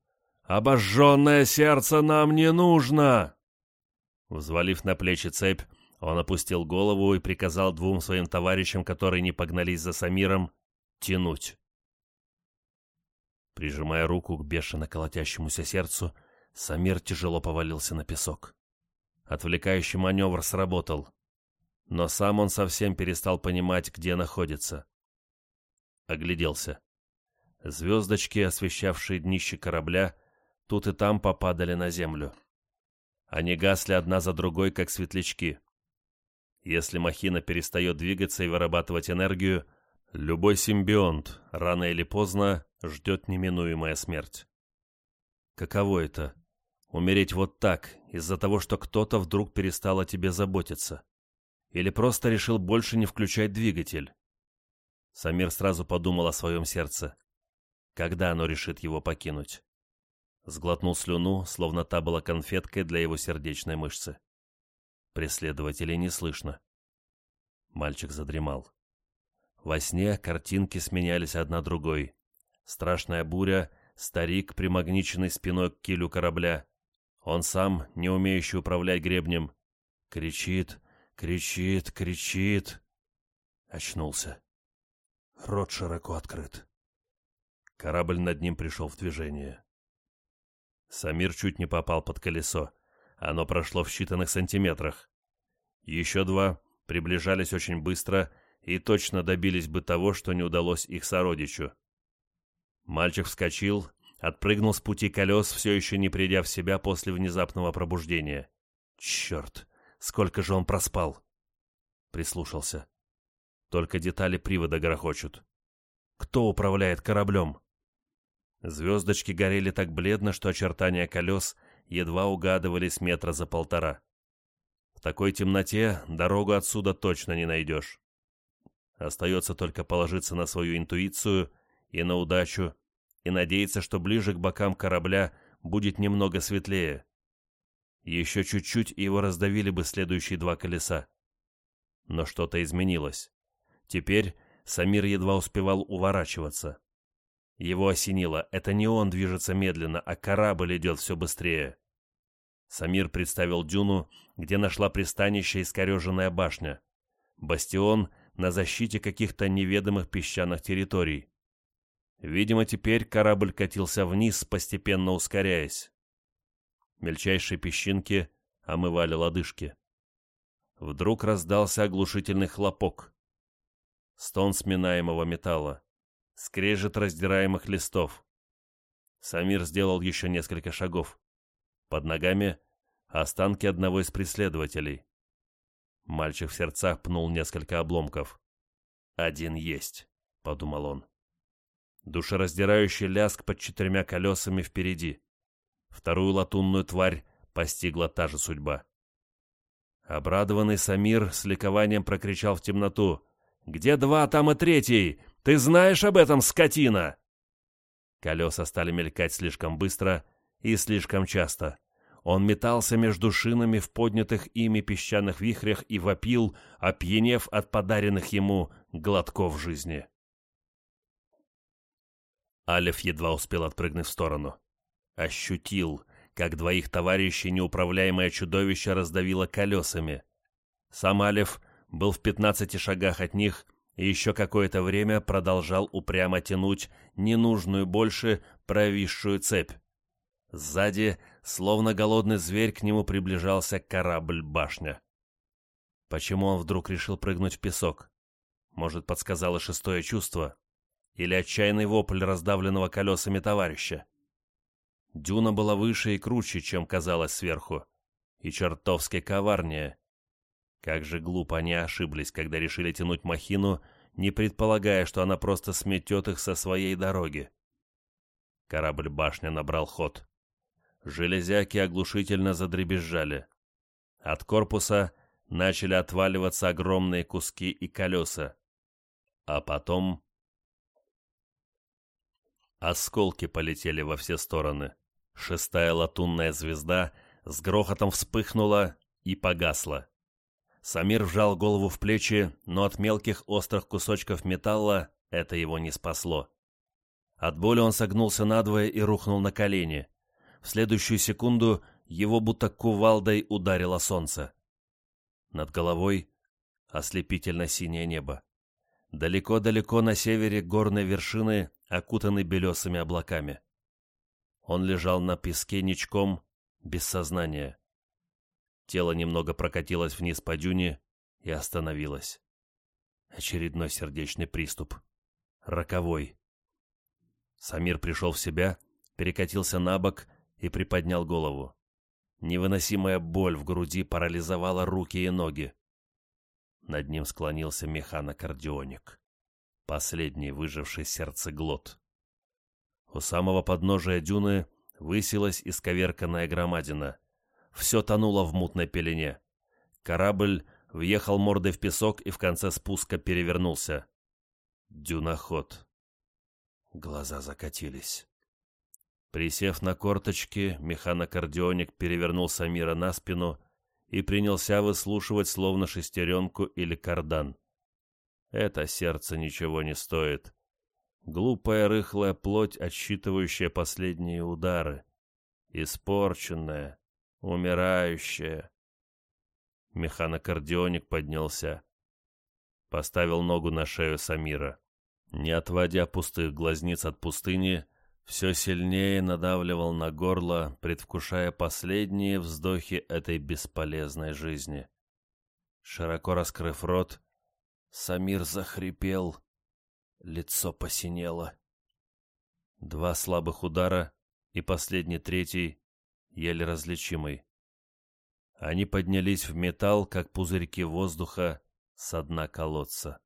«Обожженное сердце нам не нужно!» Взвалив на плечи цепь, он опустил голову и приказал двум своим товарищам, которые не погнались за Самиром, тянуть. Прижимая руку к бешено колотящемуся сердцу, Самир тяжело повалился на песок. Отвлекающий маневр сработал. Но сам он совсем перестал понимать, где находится. Огляделся. Звездочки, освещавшие днище корабля, тут и там попадали на землю. Они гасли одна за другой, как светлячки. Если махина перестает двигаться и вырабатывать энергию, любой симбионт, рано или поздно, ждет неминуемая смерть. Каково это — умереть вот так, из-за того, что кто-то вдруг перестал о тебе заботиться? Или просто решил больше не включать двигатель? Самир сразу подумал о своем сердце. Когда оно решит его покинуть? Сглотнул слюну, словно та была конфеткой для его сердечной мышцы. Преследователей не слышно. Мальчик задремал. Во сне картинки сменялись одна другой. Страшная буря, старик, примагниченный спиной к килю корабля. Он сам, не умеющий управлять гребнем. Кричит, кричит, кричит. Очнулся. Рот широко открыт. Корабль над ним пришел в движение. Самир чуть не попал под колесо. Оно прошло в считанных сантиметрах. Еще два приближались очень быстро и точно добились бы того, что не удалось их сородичу. Мальчик вскочил, отпрыгнул с пути колес, все еще не придя в себя после внезапного пробуждения. Черт, сколько же он проспал! Прислушался. Только детали привода грохочут. Кто управляет кораблем? Звездочки горели так бледно, что очертания колес едва угадывались метра за полтора. В такой темноте дорогу отсюда точно не найдешь. Остается только положиться на свою интуицию — и на удачу, и надеяться, что ближе к бокам корабля будет немного светлее. Еще чуть-чуть, и его раздавили бы следующие два колеса. Но что-то изменилось. Теперь Самир едва успевал уворачиваться. Его осенило, это не он движется медленно, а корабль идет все быстрее. Самир представил дюну, где нашла пристанище искореженная башня. Бастион на защите каких-то неведомых песчаных территорий. Видимо, теперь корабль катился вниз, постепенно ускоряясь. Мельчайшие песчинки омывали лодыжки. Вдруг раздался оглушительный хлопок. Стон сминаемого металла. Скрежет раздираемых листов. Самир сделал еще несколько шагов. Под ногами останки одного из преследователей. Мальчик в сердцах пнул несколько обломков. «Один есть», — подумал он. Душераздирающий ляск под четырьмя колесами впереди. Вторую латунную тварь постигла та же судьба. Обрадованный Самир с ликованием прокричал в темноту. «Где два, там и третий! Ты знаешь об этом, скотина!» Колеса стали мелькать слишком быстро и слишком часто. Он метался между шинами в поднятых ими песчаных вихрях и вопил, опьянев от подаренных ему глотков жизни. Алиф едва успел отпрыгнуть в сторону. Ощутил, как двоих товарищей неуправляемое чудовище раздавило колесами. Сам Алиф был в пятнадцати шагах от них и еще какое-то время продолжал упрямо тянуть ненужную больше провисшую цепь. Сзади, словно голодный зверь, к нему приближался корабль-башня. Почему он вдруг решил прыгнуть в песок? Может, подсказало шестое чувство? Или отчаянный вопль раздавленного колесами товарища? Дюна была выше и круче, чем казалось сверху, и чертовски коварнее. Как же глупо они ошиблись, когда решили тянуть махину, не предполагая, что она просто сметет их со своей дороги. Корабль-башня набрал ход. Железяки оглушительно задребезжали. От корпуса начали отваливаться огромные куски и колеса. А потом... Осколки полетели во все стороны. Шестая латунная звезда с грохотом вспыхнула и погасла. Самир вжал голову в плечи, но от мелких острых кусочков металла это его не спасло. От боли он согнулся надвое и рухнул на колени. В следующую секунду его будто кувалдой ударило солнце. Над головой ослепительно синее небо. Далеко-далеко на севере горные вершины окутаны белесыми облаками. Он лежал на песке ничком, без сознания. Тело немного прокатилось вниз по дюне и остановилось. Очередной сердечный приступ. Роковой. Самир пришел в себя, перекатился на бок и приподнял голову. Невыносимая боль в груди парализовала руки и ноги. Над ним склонился механокардионик, последний выживший сердцеглот. У самого подножия дюны высилась исковерканная громадина. Все тонуло в мутной пелене. Корабль въехал мордой в песок и в конце спуска перевернулся. Дюноход. Глаза закатились. Присев на корточки, механокардионик перевернул Самира на спину и принялся выслушивать словно шестеренку или кардан. Это сердце ничего не стоит. Глупая рыхлая плоть, отсчитывающая последние удары. Испорченная, умирающая. Механокардионик поднялся. Поставил ногу на шею Самира. Не отводя пустых глазниц от пустыни, все сильнее надавливал на горло, предвкушая последние вздохи этой бесполезной жизни. Широко раскрыв рот, Самир захрипел, лицо посинело. Два слабых удара и последний третий, еле различимый. Они поднялись в металл, как пузырьки воздуха со дна колодца.